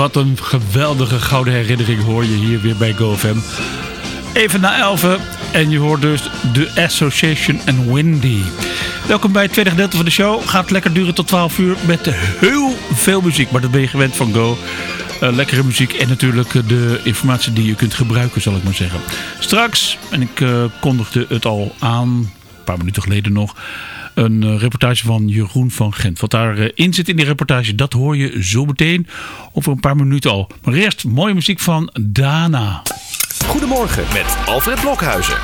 Wat een geweldige gouden herinnering hoor je hier weer bij GoFam. Even na 11 en je hoort dus de Association and Windy. Welkom bij het tweede gedeelte van de show. Gaat lekker duren tot 12 uur met heel veel muziek. Maar dat ben je gewend van Go. Uh, lekkere muziek en natuurlijk de informatie die je kunt gebruiken, zal ik maar zeggen. Straks, en ik uh, kondigde het al aan, een paar minuten geleden nog een eh, reportage van Jeroen van Gent. Wat daarin eh, zit in die reportage, dat hoor je zo meteen over een paar minuten al. Maar eerst mooie muziek van Dana. Goedemorgen met Alfred Blokhuizen.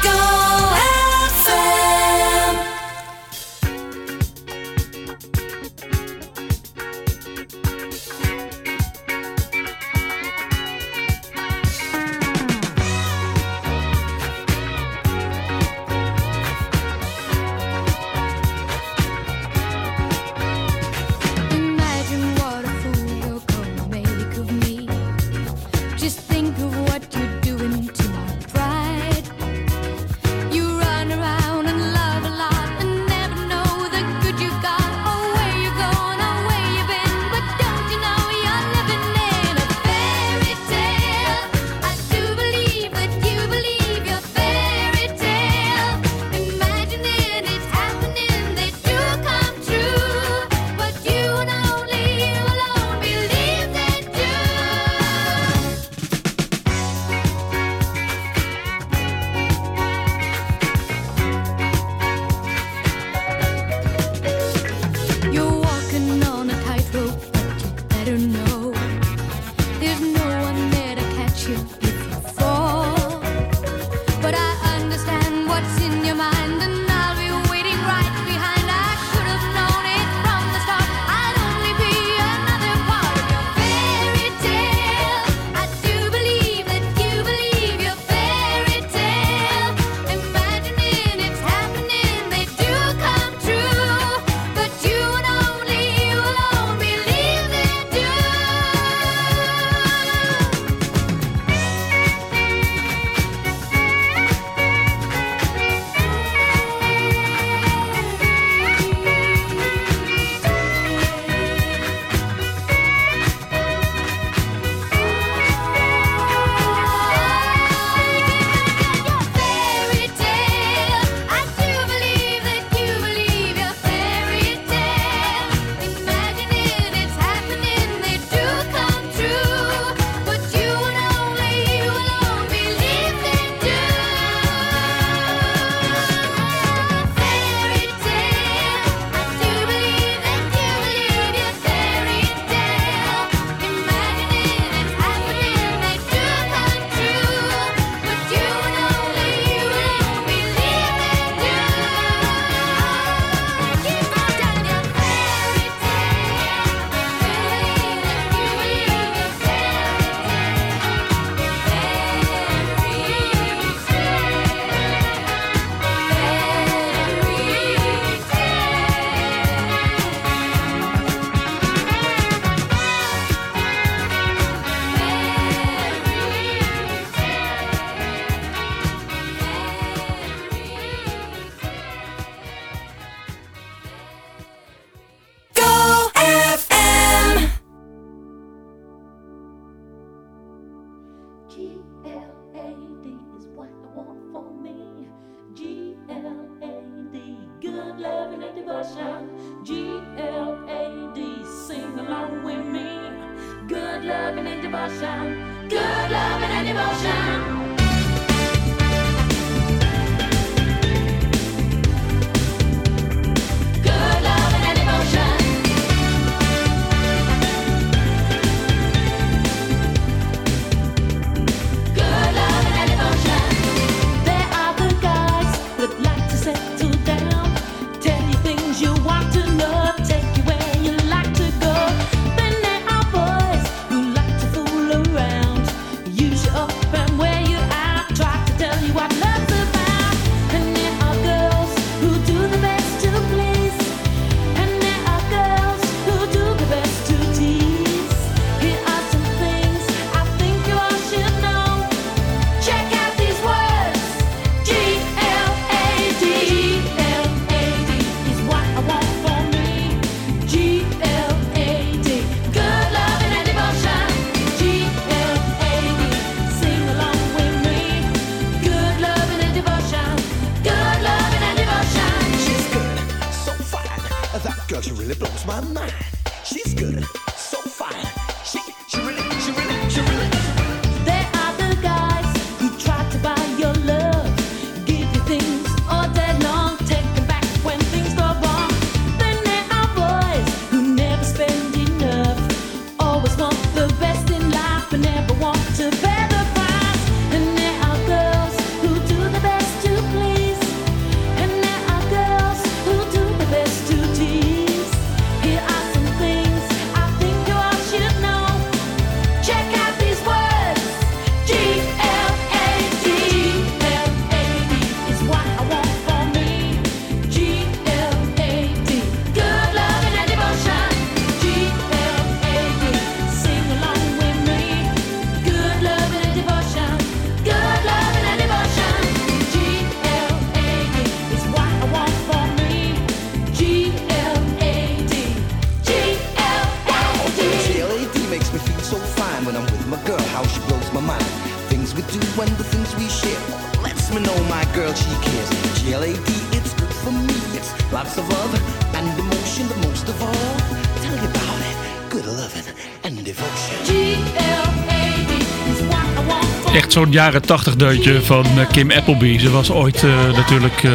Jaren 80 deuntje van eh, Kim Appleby. Ze was ooit eh, natuurlijk eh,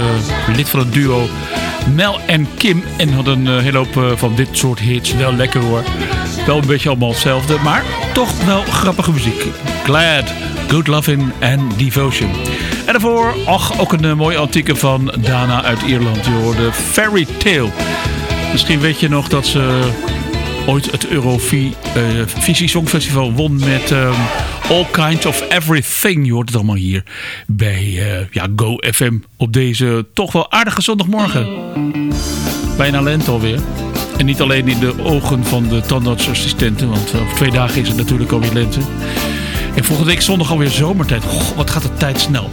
lid van het duo Mel en Kim. En had een hele hoop van dit soort hits. Wel lekker hoor. Wel een beetje allemaal hetzelfde. Maar toch wel grappige muziek. Glad, Good Loving and Devotion. En daarvoor, ach, ook een mooie antieke van Dana uit Ierland. Je hoorde Fairy Tale. Misschien weet je nog dat ze ooit het Eurovisie Songfestival won met ehm, All Kinds of Everything. Je hoort het allemaal hier bij eh, ja, Go FM op deze toch wel aardige zondagmorgen. Bijna lente alweer. En niet alleen in de ogen van de tandartsassistenten, want over twee dagen is het natuurlijk alweer lente. En volgende week zondag alweer zomertijd. Goh, wat gaat de tijd snel.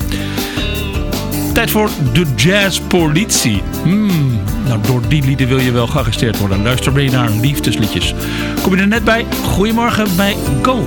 Tijd voor de jazzpolitie. Hmm, nou, door die lieden wil je wel gearresteerd worden. Luister mee naar liefdesliedjes. Kom je er net bij? Goedemorgen bij Go.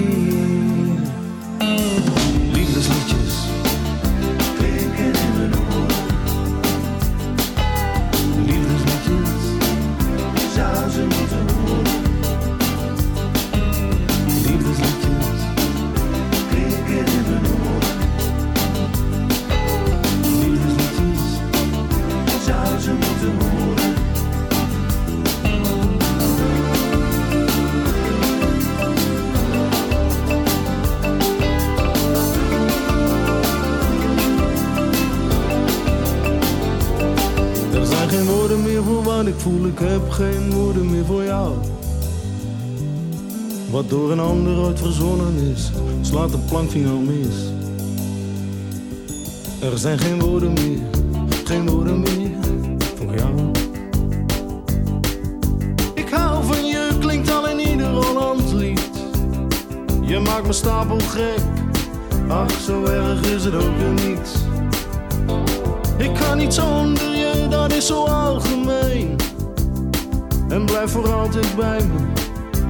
Wat door een ander ooit verzonnen is, slaat de plankvinger mis. Er zijn geen woorden meer, geen woorden meer voor jou. Ik hou van je, klinkt al in ieder Hollands lied. Je maakt me stapel gek, ach zo erg is het ook weer niet. Ik kan niet zonder je, dat is zo algemeen. En blijf voor altijd bij me.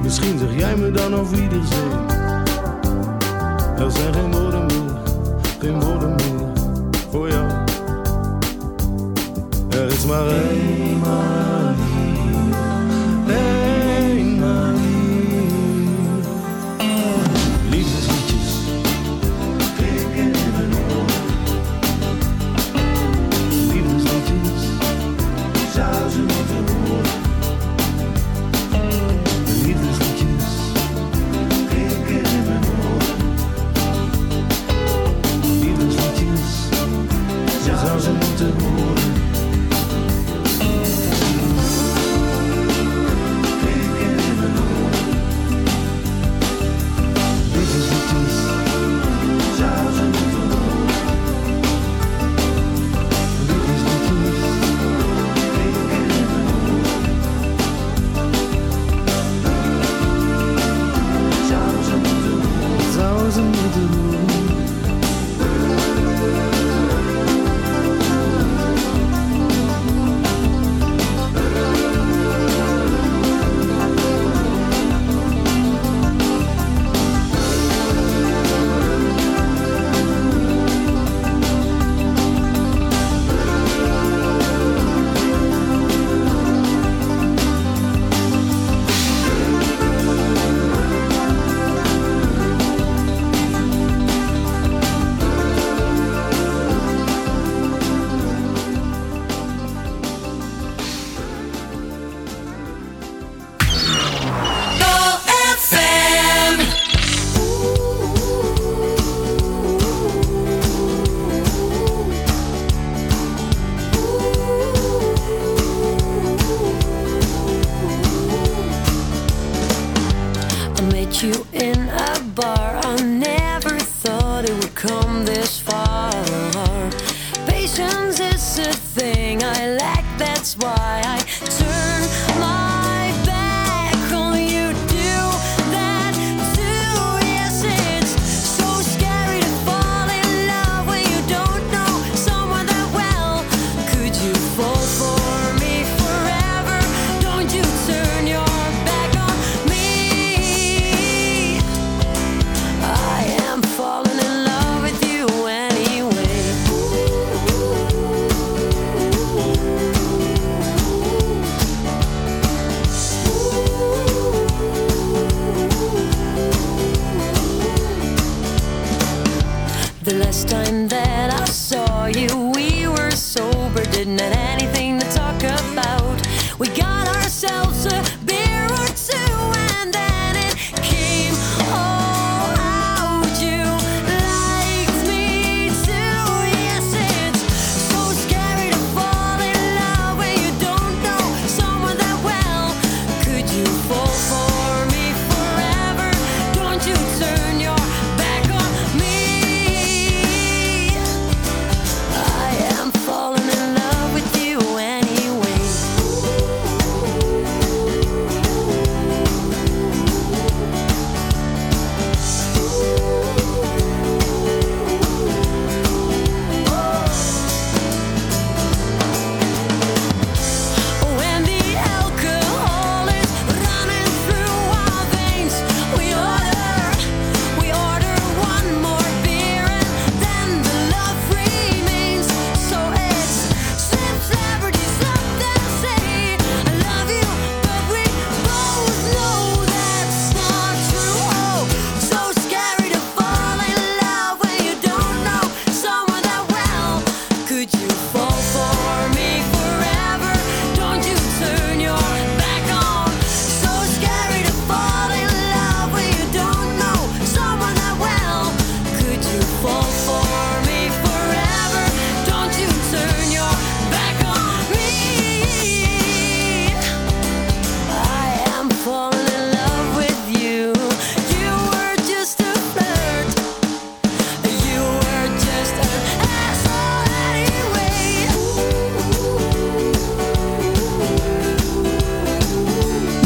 Misschien zeg jij me dan op iedereen. Er zijn geen woorden meer, geen woorden meer voor jou. Er is maar één The last time that I saw you, we were sober, didn't have anything to talk about. We got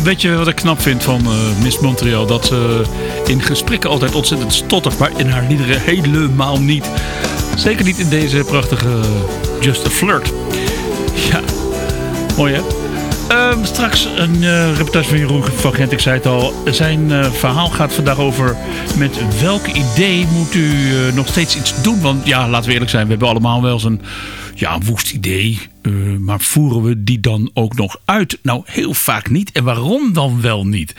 weet je wat ik knap vind van eh, Miss Montreal? Dat ze in gesprekken altijd ontzettend stottert, maar in haar liederen helemaal niet. Zeker niet in deze prachtige Just a Flirt. Ja, mooi hè? Ehm, straks een eh, reportage van Jeroen van Gent, ik zei het al. Zijn eh, verhaal gaat vandaag over met welk idee moet u eh, nog steeds iets doen? Want ja, laten we eerlijk zijn, we hebben allemaal wel eens een ja, woest idee. eh, maar voeren we die dan ook nog uit? Nou, heel vaak niet. En waarom dan wel niet?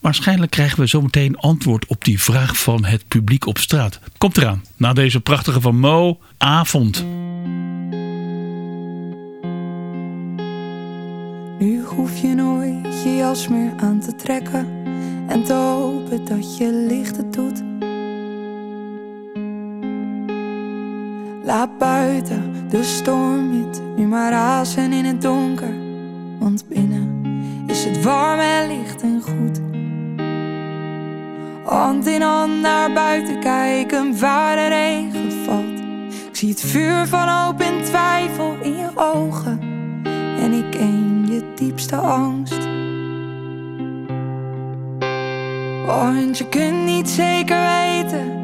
Waarschijnlijk krijgen we zometeen antwoord op die vraag van het publiek op straat. Komt eraan, na deze prachtige van Mo, avond. Nu hoef je nooit je jas meer aan te trekken en te hopen dat je licht het doet. Laat buiten de stormwind nu maar razen in het donker, want binnen is het warm en licht en goed. Hand in hand naar buiten kijken waar de regen valt. Ik zie het vuur van hoop en twijfel in je ogen. En ik ken je diepste angst. Want je kunt niet zeker weten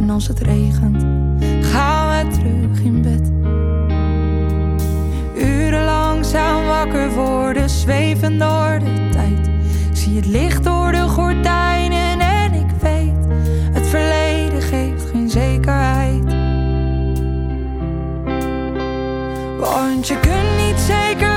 En als het regent, gaan we terug in bed. Uren langzaam wakker worden, zweven door de tijd. Zie het licht door de gordijnen en ik weet, het verleden geeft geen zekerheid. Want je kunt niet zeker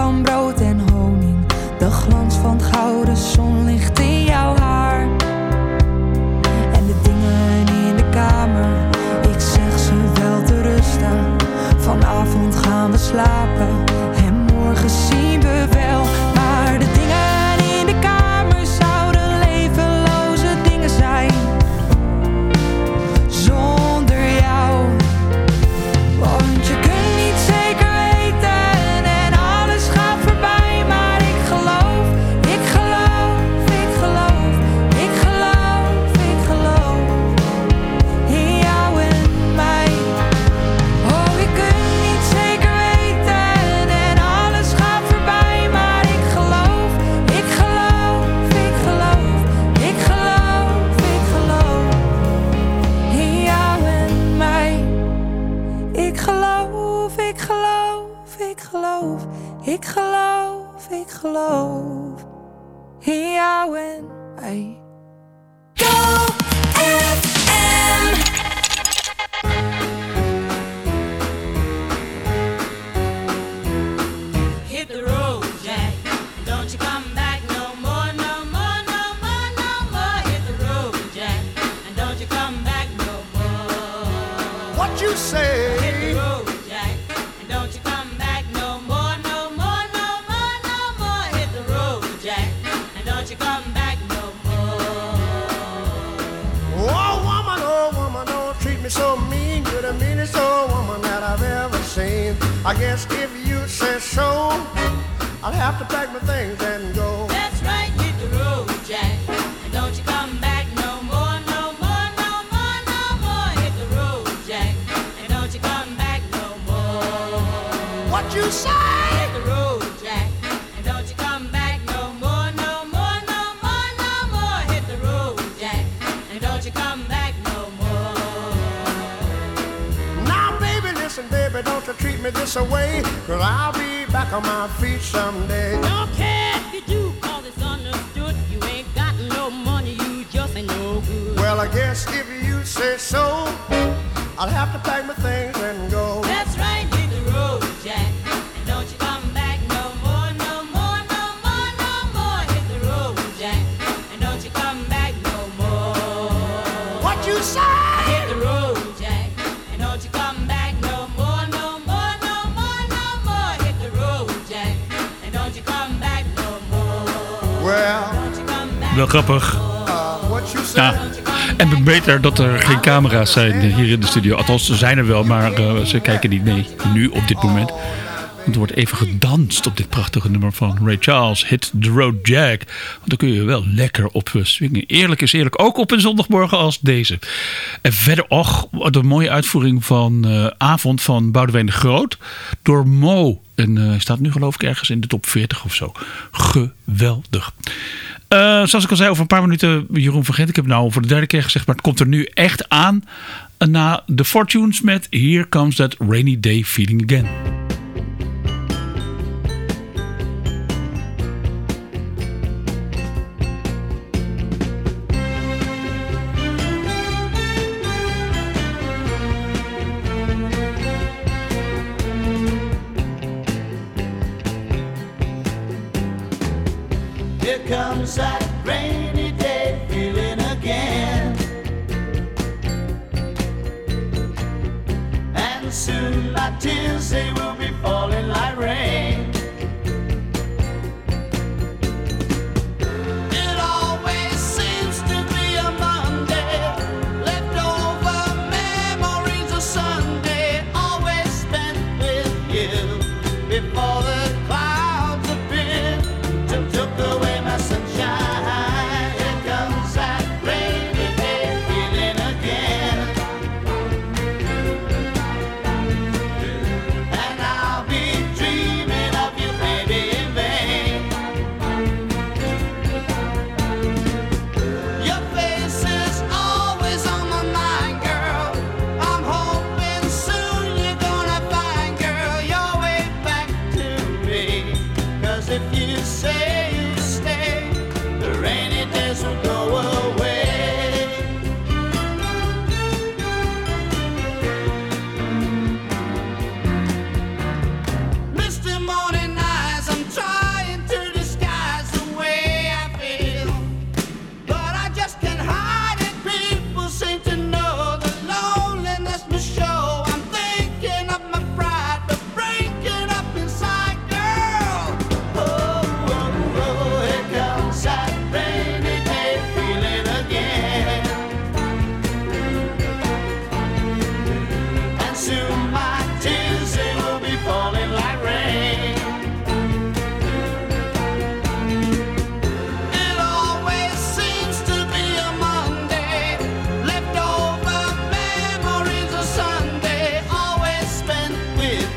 van brood en honing. De glans van gouden zonlicht away. Cause I'll be back on my feet someday. Don't Wel grappig. uh? Ja. En beter dat er geen camera's zijn hier in de studio. Althans, ze zijn er wel, maar eh, ze kijken niet mee. Nu op dit moment. Want er wordt even gedanst op dit prachtige nummer van Ray Charles. Hit the Road Jack. Want daar kun je wel lekker op eh, swingen. Eerlijk is eerlijk. Ook op een zondagmorgen als deze. En verder, och, een mooie uitvoering van eh, Avond van Boudewijn de Groot. Door Mo. En hij staat nu geloof ik ergens in de top 40 of zo. Geweldig. Eh, zoals ik al zei, over een paar minuten Jeroen van Gent. Ik heb het nou voor de derde keer gezegd, maar het komt er nu echt aan. eh, Na de Fortunes met Here Comes That Rainy Day Feeling Again. Soon my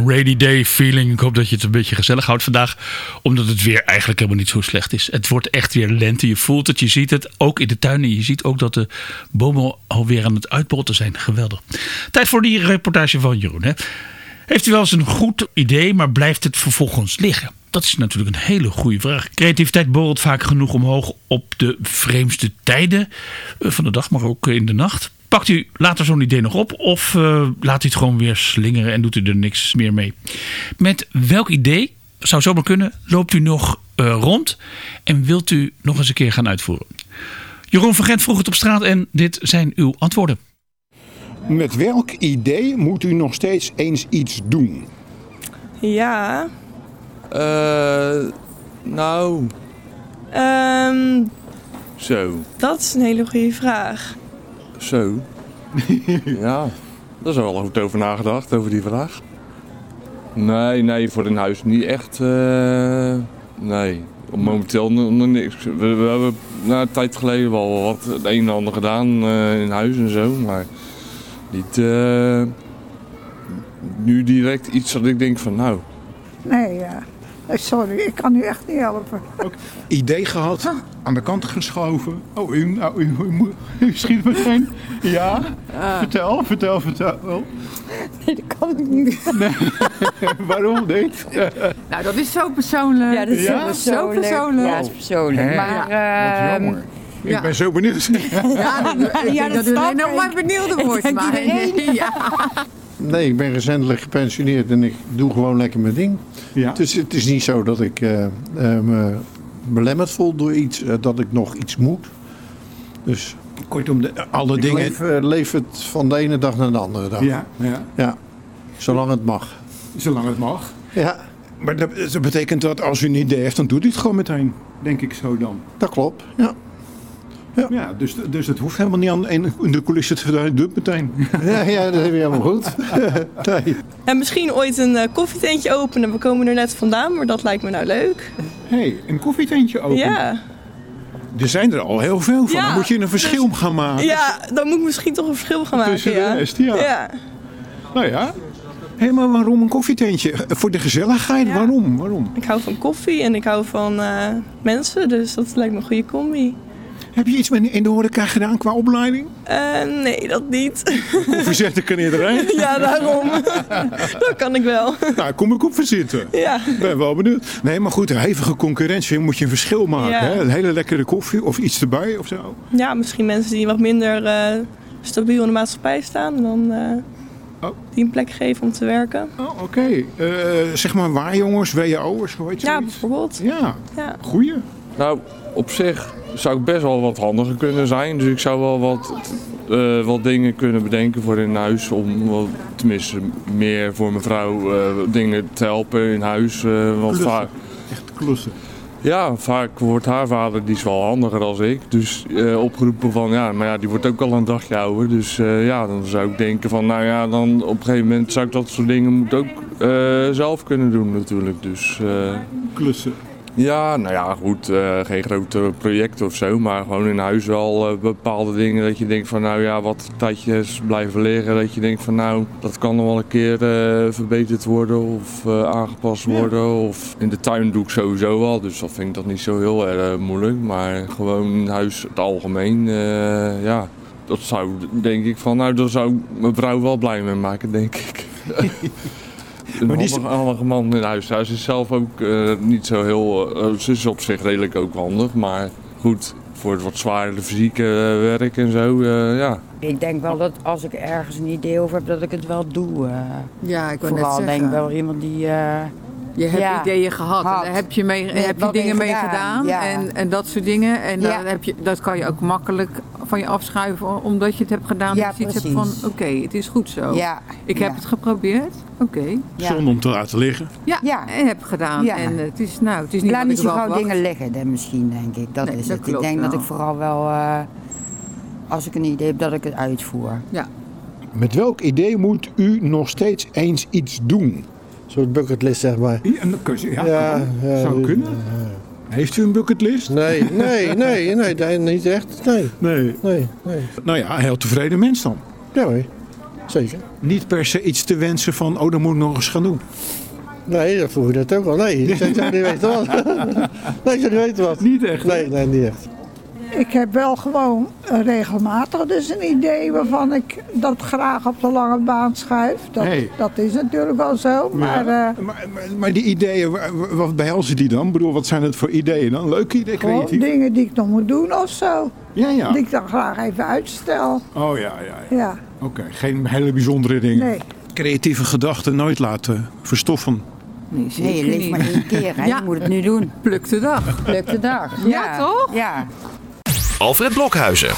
Een rainy day feeling. Ik hoop dat je het een beetje gezellig houdt vandaag. Omdat het weer eigenlijk helemaal niet zo slecht is. Het wordt echt weer lente. Je voelt het, je ziet het. Ook in de tuin. En je ziet ook dat de bomen alweer aan het uitbotten zijn. Geweldig. Tijd voor die reportage van Jeroen. Hè? Heeft u wel eens een goed idee, maar blijft het vervolgens liggen? Dat is natuurlijk een hele goede vraag. Creativiteit borrelt vaak genoeg omhoog op de vreemdste tijden eh, van de dag, maar ook in de nacht. Pakt u later zo'n idee nog op of eh, laat u het gewoon weer slingeren en doet u er niks meer mee? Met welk idee zou zomaar kunnen, loopt u nog eh, rond en wilt u nog eens een keer gaan uitvoeren. Jeroen van Gent vroeg het op straat en dit zijn uw antwoorden. Met welk idee moet u nog steeds eens iets doen? Ja, Eh, nou, ehm, zo, dat is een hele goede vraag. Zo. ja, daar is wel goed over nagedacht, over die vraag. Nee, nee, voor een huis niet echt. eh, nee, momenteel nog nog niks. We, we hebben na een tijd geleden wel wat het een en ander gedaan eh, in huis en zo, maar niet eh, nu direct iets dat ik denk van nou, Nee, ja. Eh, Sorry, ik kan u echt niet helpen. Idee gehad, aan de kant geschoven. Oh, u, nou, u, u, moet- u schiet meteen. Ja? Vertel, vertel, vertel. Nee, dat kan ik niet. Waarom niet? Nou, dat is zo persoonlijk. Ja, dat is Ja? Zo persoonlijk. Ja, dat is persoonlijk. Maar, Wat ehm, jammer. Ik ja. ben zo benieuwd. Ja, dat, Ja, dat dat nog maar benieuwd wordt. Maar, iedereen. ja. Nee, ik ben recentelijk gepensioneerd en ik doe gewoon lekker mijn ding. Ja. Dus het is niet zo dat ik eh, me belemmerd voel door iets, eh, dat ik nog iets moet. Dus Kortom, de, alle ik dingen. leef, leef het van de ene dag naar de andere dag. Ja, ja, Ja, zolang het mag. zolang het mag. Ja, Maar dat, dat betekent dat als u een idee heeft, dan doet u het gewoon meteen. Denk ik zo dan. dat klopt. Ja, Ja, dus, dus het hoeft helemaal niet aan in de coulissen te verdwijnen. Doe het meteen. ja, ja dat heb je helemaal goed. nee. En misschien ooit een eh, koffietentje openen. We komen er net vandaan, maar dat lijkt me nou leuk. Hé, hey, een koffietentje open. Ja, Er zijn er al heel veel van. Ja, dan moet je een verschil gaan maken. ja, dan moet ik misschien toch een verschil gaan maken. Tussen de ja. rest, ja. ja. Nou ja. Hé, maar waarom een koffietentje? Voor de gezelligheid? Ja. Waarom? Waarom? Ik hou van koffie en ik hou van eh, mensen, dus dat lijkt me een goede combi. Heb je iets met in de horeca gedaan qua opleiding? Eh, nee, dat niet. Koffiezetten kan iedereen. ja, daarom. dat kan ik wel. nou, kom ik op voor zitten. ja. Ben wel benieuwd. Nee, maar goed, hevige concurrentie moet je een verschil maken. Ja. Hè? Een hele lekkere koffie of iets erbij of zo. ja, misschien mensen die wat minder eh, stabiel in de maatschappij staan. Dan eh, Oh. die een plek geven om te werken. Oh, oké. Eh, zeg maar waar jongens, WO'ers, hoe heet je Ja, zoiets? bijvoorbeeld. Ja, Ja. goeie. Nou, op zich zou ik best wel wat handiger kunnen zijn. Dus ik zou wel wat, eh, wat dingen kunnen bedenken voor in huis. Om wel, tenminste meer voor mijn vrouw eh, dingen te helpen in huis. eh, want vaak, Echt klussen. ja, vaak wordt haar vader, die is wel handiger dan ik. Dus opgeroepen van, ja, maar ja, die wordt ook al een dagje ouder. Dus ja, dan zou ik denken van, nou ja, dan op een gegeven moment zou ik dat soort dingen moeten ook zelf kunnen doen natuurlijk. Dus... Klussen. Ja, nou ja, goed. eh, geen grote projecten of zo. Maar gewoon in huis wel eh, bepaalde dingen dat je denkt van nou ja, wat tijdjes blijven liggen. Dat je denkt van nou, dat kan nog wel een keer eh, verbeterd worden of aangepast worden. Of in de tuin doe ik sowieso wel. Dus dat vind ik dat niet zo heel erg moeilijk. Maar gewoon in huis het algemeen, ja. Dat zou denk ik van, nou daar zou mijn vrouw wel blij mee maken, denk ik. Een Maar die is- handige, handige man in huis. Hij is zelf ook eh, niet zo heel... eh, ze is op zich redelijk ook handig, maar goed... Voor het wat zwaardere fysieke eh, werk en zo, eh, ja. Ik denk wel dat als ik ergens een idee over heb, dat ik het wel doe. eh. Ja, ik wil net Vooral zeggen. denk ik wel iemand die... Je hebt Ja. ideeën gehad. Had. En daar heb je, mee, Je heb je dingen mee gedaan, gedaan. ja. En, en dat soort dingen. En Ja. dan heb je, dat kan je ook makkelijk van je afschuiven. Omdat je het hebt gedaan. Ja, dat je iets hebt van, precies. oké, het is goed zo. ja, Ik heb het geprobeerd. Oké. Ja. Zonder om te laten liggen. Ja, Ja. en heb gedaan. Ja. En het is, nou, het is niet Laat niet zo gauw dingen liggen, dan misschien, denk ik. Dat Nee, is dat het. Ik denk dat ik vooral wel, eh, als ik een idee heb, dat ik het uitvoer. Ja. Met welk idee moet u nog steeds eens iets doen? Een soort bucketlist, zeg maar. Ja, en dan kun je- ja, Ja, kan. ja, zou kunnen. Heeft u een bucketlist? Nee, nee, nee, nee, nee, niet echt. Nee, Nee. nee, nee. Nou ja, een heel tevreden mens dan. Ja hoor, zeker. Niet per se iets te wensen van, oh, dat moet ik nog eens gaan doen. Nee, dat vroeg je net ook al. Nee, ik zou niet weten wat. Nee, ik zou niet weten wat. Niet echt. Nee, nee, niet echt. Ik heb wel gewoon eh, regelmatig dus een idee waarvan ik dat graag op de lange baan schuif. Dat, Hey. dat is natuurlijk wel zo. Maar Ja. eh, maar, maar, maar die ideeën, wa- wa- wat behelzen die dan? Ik bedoel, wat zijn het voor ideeën dan? Leuke ideeën, gewoon creatief? dingen die ik nog moet doen of zo. Ja, ja. Die ik dan graag even uitstel. Oh ja, ja. ja. Ja, Oké, geen hele bijzondere dingen. nee. Creatieve gedachten nooit laten verstoffen. Nee, je maar één keer, hè? Je moet het nu doen. Pluk de dag. Pluk de dag. Ja, toch? Ja. Alfred Blokhuizen.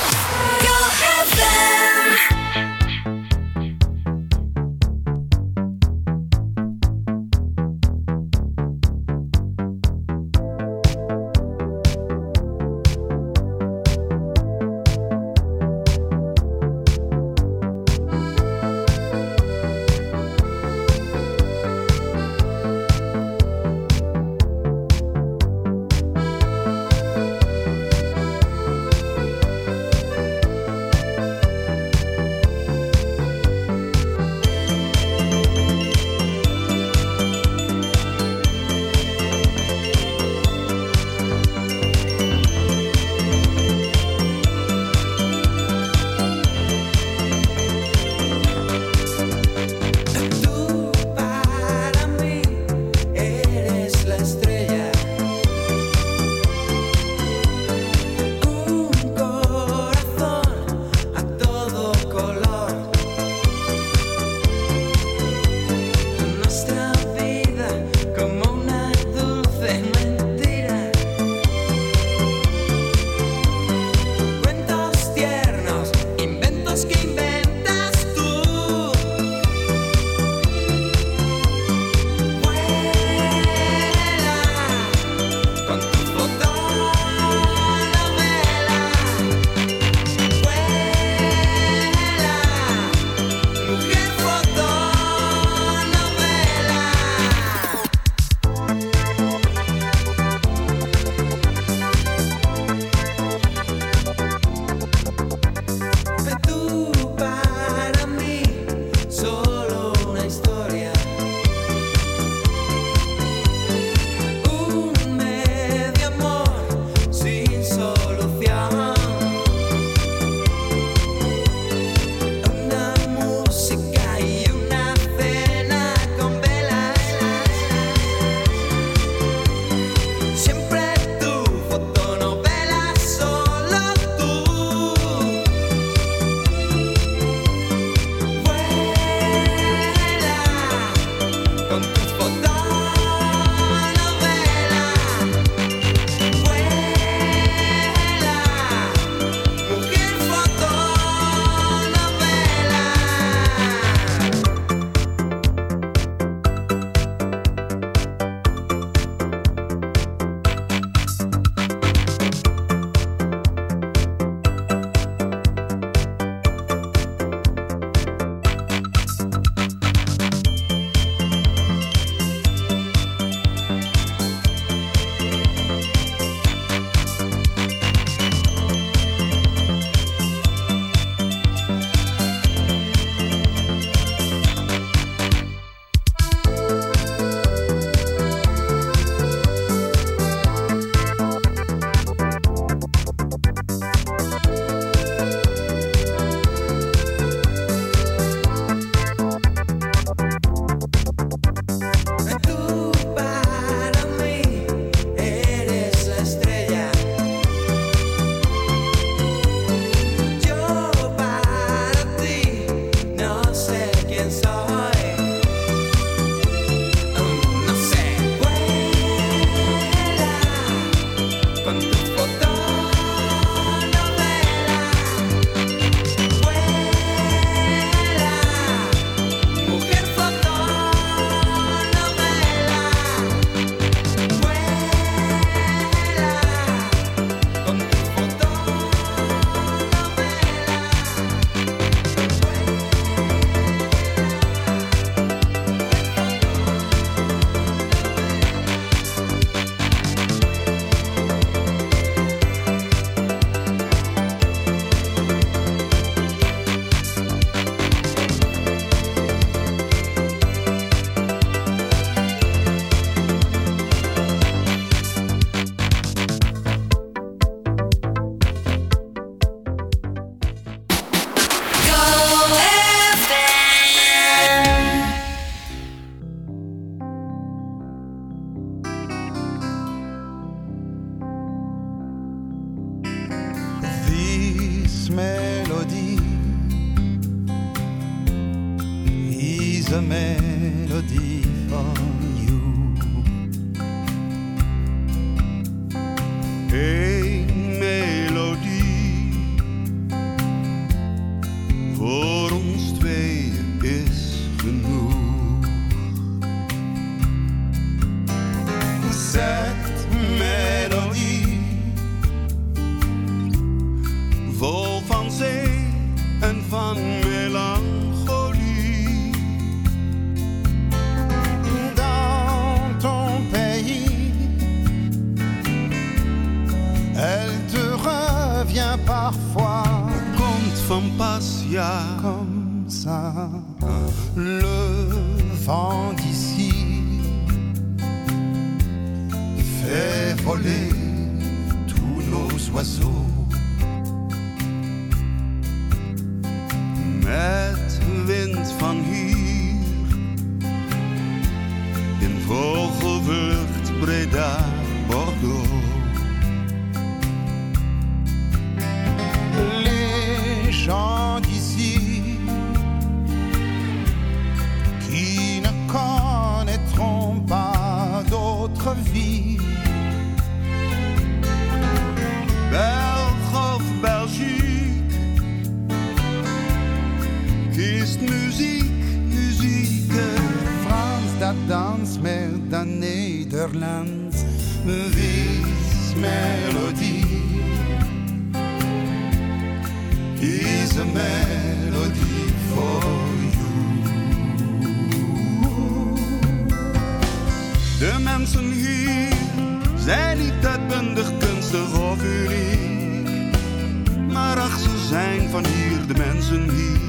Zijn van hier, de mensen hier.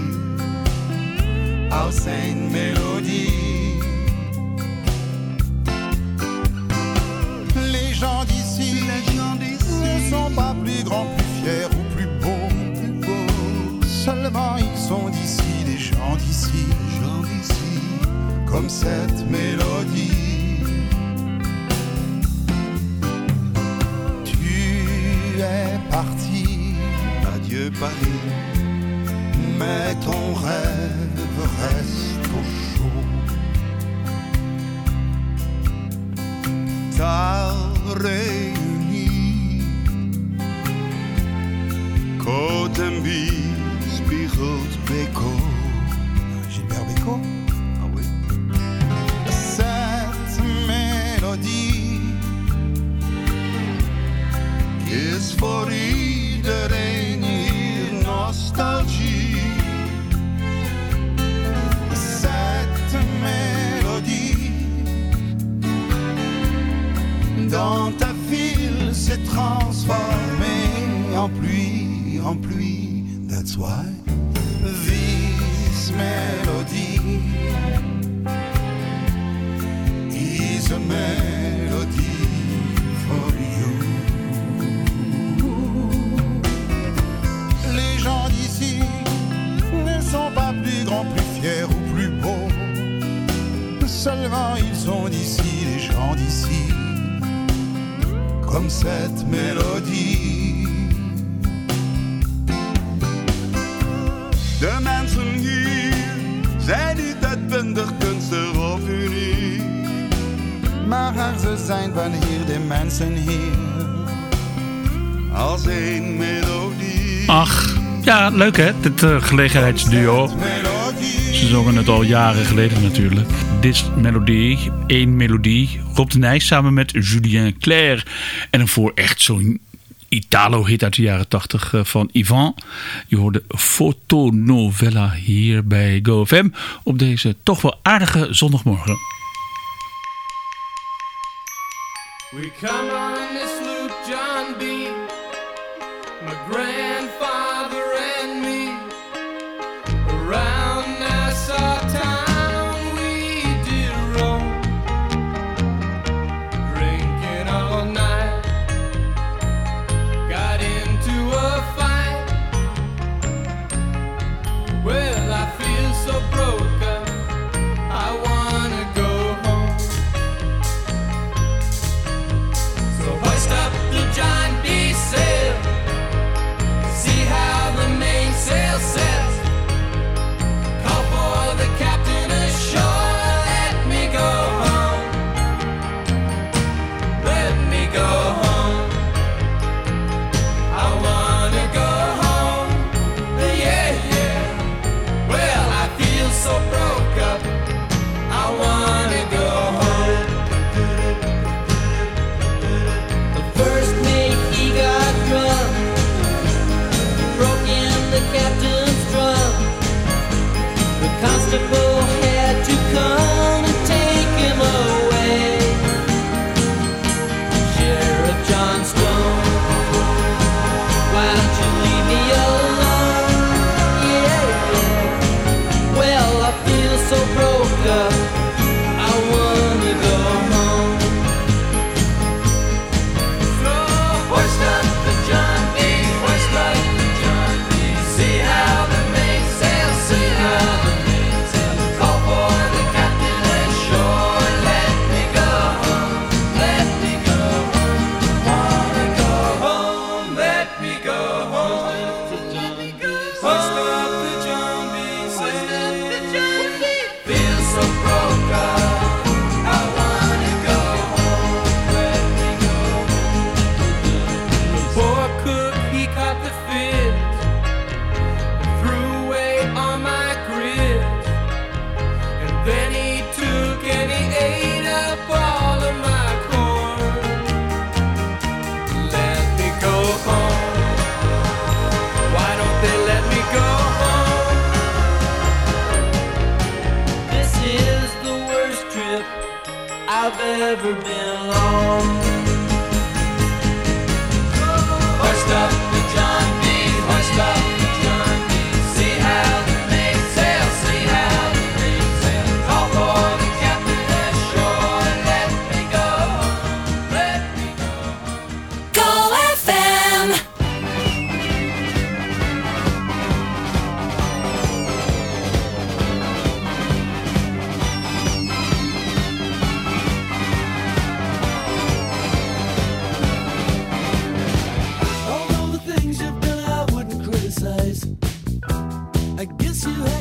Als zijn melodie. Les gens d'ici ne sont pas plus grands, plus fiers ou plus beaux. Seulement ils sont d'ici, les gens d'ici, gens d'ici, comme cette mélodie. Paris, mais ton rêve reste au chaud. T'as réuni Cotembi spiegelt Beko. Gilbert Beko? Ah oui. Cette mélodie is voor iedereen hier dans ta ville s'est transformée en pluie, en pluie. That's why this melody is melody for you. Les gens d'ici ne sont pas plus grands, plus fiers ou plus beaux. Seulement ils sont d'ici, les gens d'ici, comme cette mélodie. De mensen hier zijn niet uitbundig, of uniek. Maar ze zijn van hier, de mensen hier, als één melodie. Ach, ja, leuk hè, dit eh, gelegenheidsduo. Ze zongen het al jaren geleden natuurlijk. This Melodie, één melodie. Rob de Nijs samen met Julien Clerc. En een voor echt zo'n Italo-hit uit de jaren 80 van Ivan. Je hoorde Fotonovella hier bij GoFM op deze toch wel aardige zondagmorgen. We come to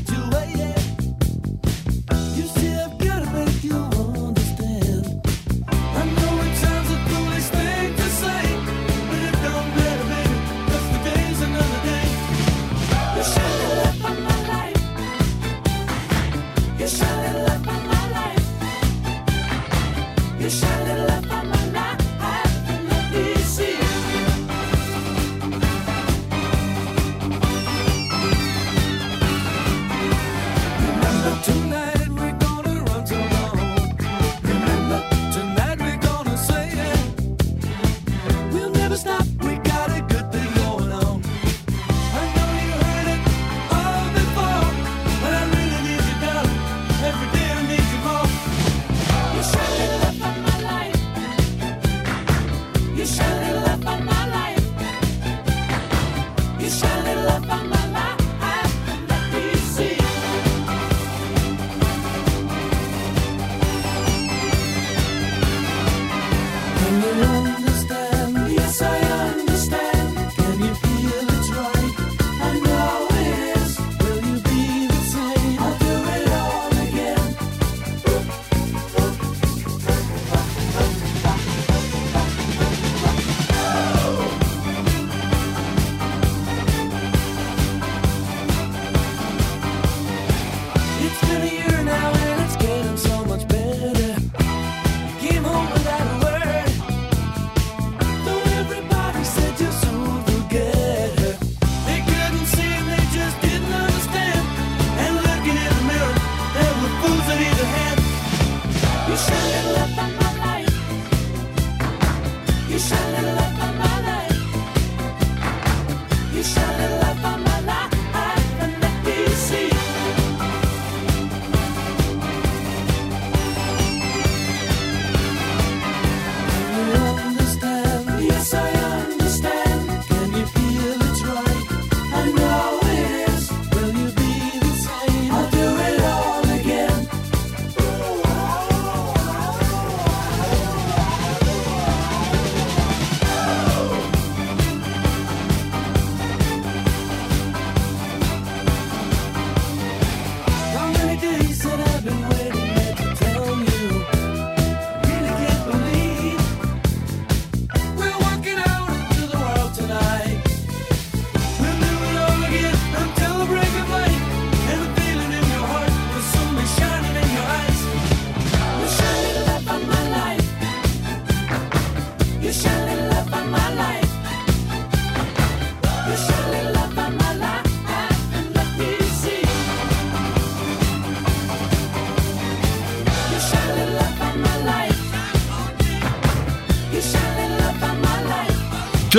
You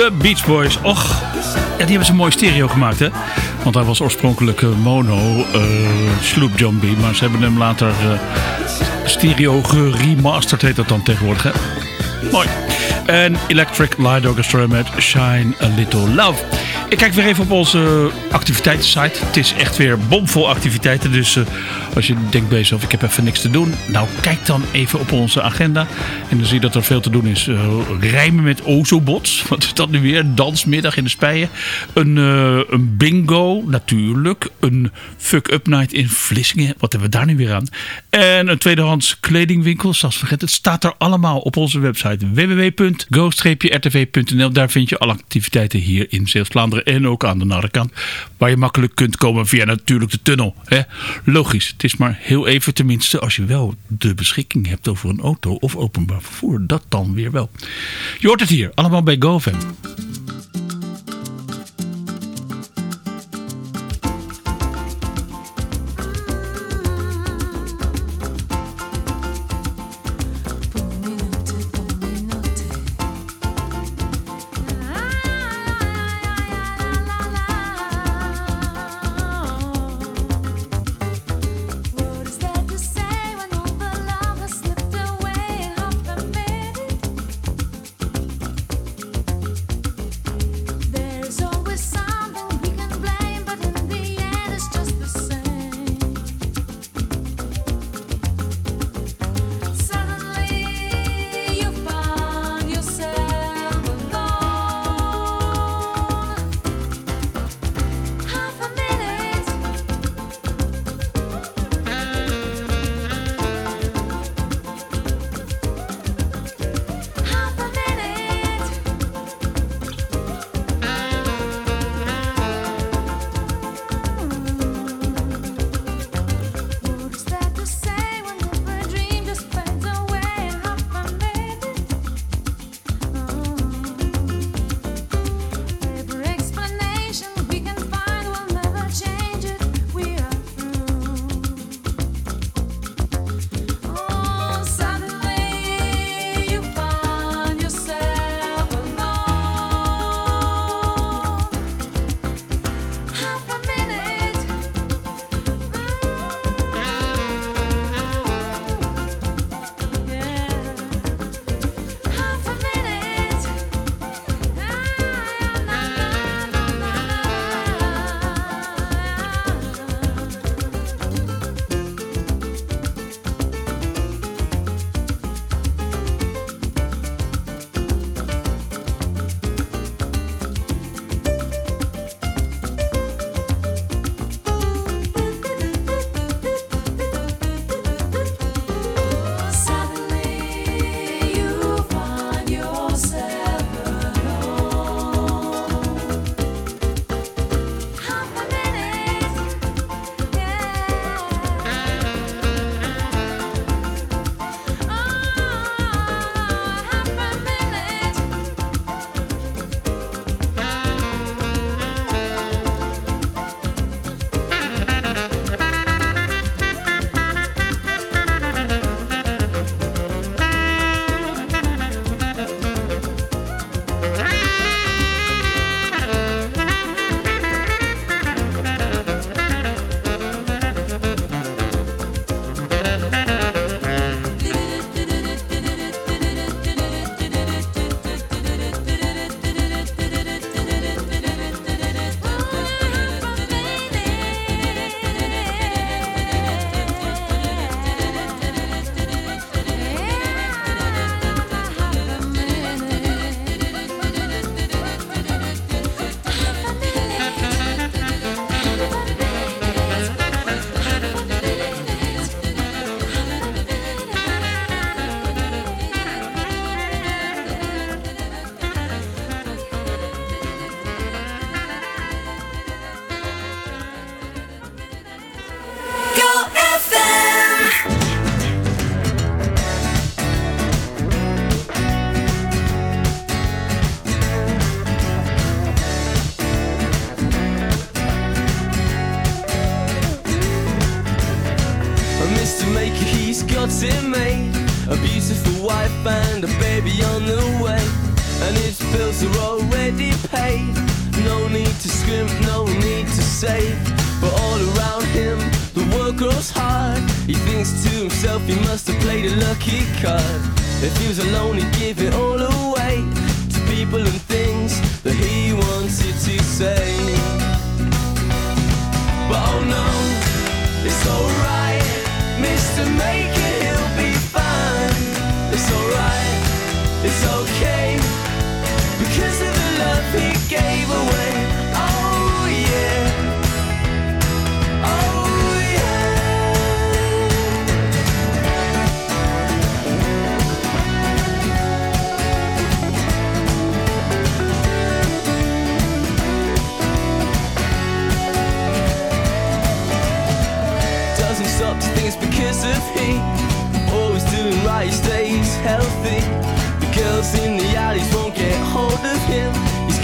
De Beach Boys. Och, ja, die hebben ze een mooi stereo gemaakt, hè? Want hij was oorspronkelijk eh, mono, eh Sloop B. Maar ze hebben hem later eh, stereo geremasterd, heet dat dan tegenwoordig, hè? Mooi. En Electric Light Orchestra met Shine a Little Love. Ik kijk weer even op onze activiteitensite. Het is echt weer bomvol activiteiten. Dus eh, als je denkt bij jezelf, ik heb even niks te doen. Nou, kijk dan even op onze agenda. En dan zie je dat er veel te doen is. Eh, rijmen met ozobots. Wat is dat nu weer? Dansmiddag in de Spijen. Een, eh, een bingo, natuurlijk. Een fuck-up night in Vlissingen. Wat hebben we daar nu weer aan? En een tweedehands kledingwinkel. Zoals vergeet, het staat er allemaal op onze website www.go-rtv.nl. Daar vind je alle activiteiten hier in Zeeuws-Vlaanderen. En ook aan de Narrekant. Waar je makkelijk kunt komen via natuurlijk de tunnel. Hè? Logisch, het is maar heel even tenminste als je wel de beschikking hebt over een auto of openbaar vervoer. Dat dan weer wel. Je hoort het hier, allemaal bij GoFam.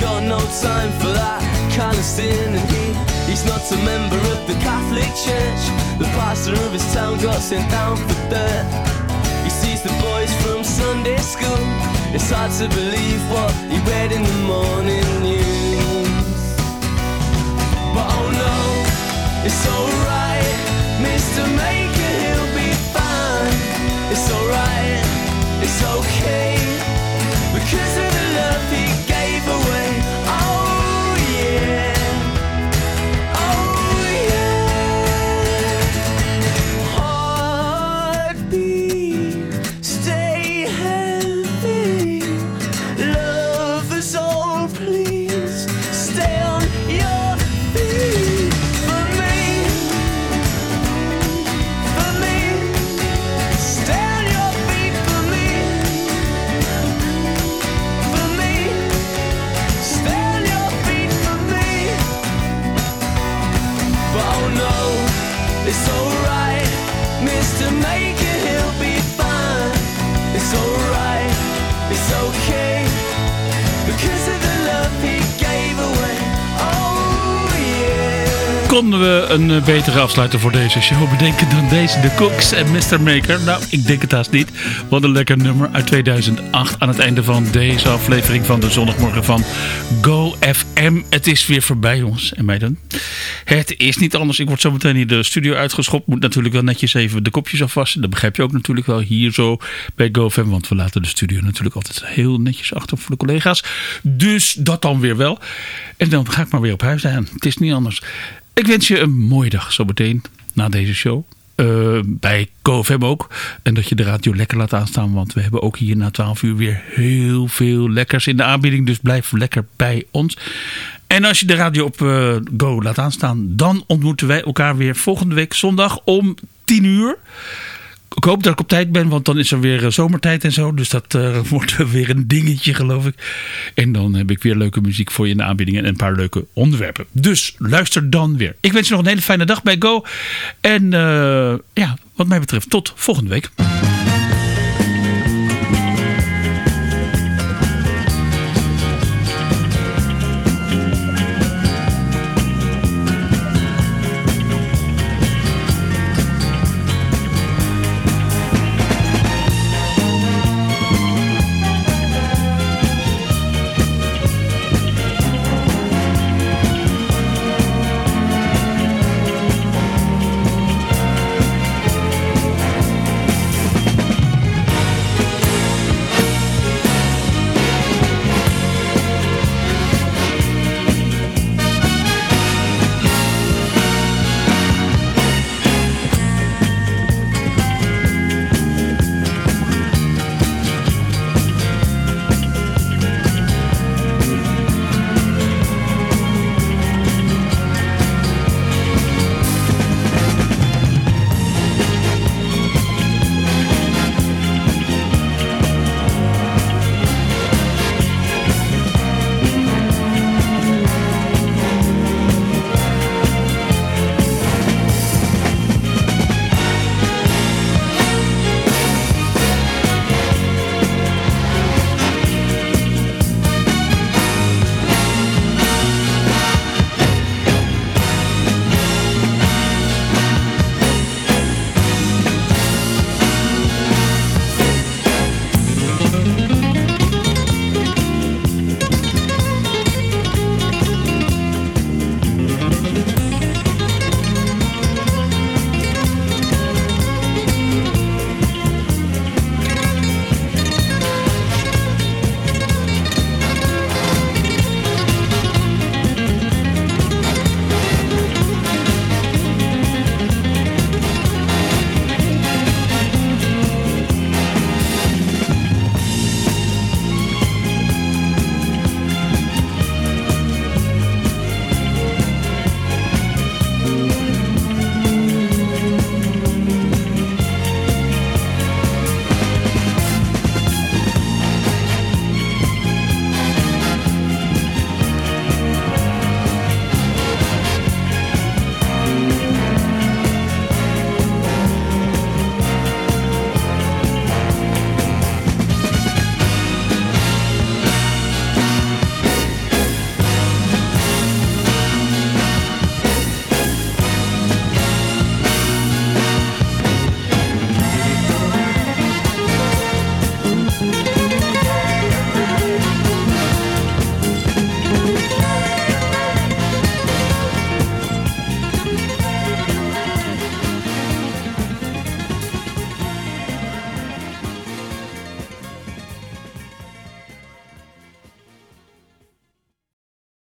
Got no time for that kind of sin And he, he's not a member of the Catholic Church. The pastor of his town got sent down for dirt. He sees the boys from Sunday school. It's hard to believe what he read in the morning news. But oh no, it's alright, Mr. Maker, he'll be fine. It's alright, it's okay, because of the love he gave Konden we een eh, betere afsluiter voor deze show bedenken dan deze? De Cooks en Mr. Maker? Nou, ik denk het haast niet. Wat een lekker nummer uit 2008 aan het einde van deze aflevering van de zondagmorgen van Go FM. Het is weer voorbij jongens en meiden. Het is niet anders. Ik word zo meteen hier de studio uitgeschopt. Moet natuurlijk wel netjes even de kopjes afwassen. Dat begrijp je ook natuurlijk wel hier zo bij GoFam. Want we laten de studio natuurlijk altijd heel netjes achter voor de collega's. Dus dat dan weer wel. En dan ga ik maar weer op huis aan. Het is niet anders. Ik wens je een mooie dag zo meteen na deze show. Eh, bij GoFam ook. En dat je de radio lekker laat aanstaan. Want we hebben ook hier na 12 uur weer heel veel lekkers in de aanbieding. Dus blijf lekker bij ons. En als je de radio op eh, Go laat aanstaan. Dan ontmoeten wij elkaar weer volgende week zondag om 10 uur. Ik hoop dat ik op tijd ben, want dan is er weer eh, zomertijd en zo. Dus dat eh, wordt weer een dingetje, geloof ik. En dan heb ik weer leuke muziek voor je in de aanbieding en een paar leuke onderwerpen. Dus luister dan weer. Ik wens je nog een hele fijne dag bij Go. En eh, ja, wat mij betreft, tot volgende week.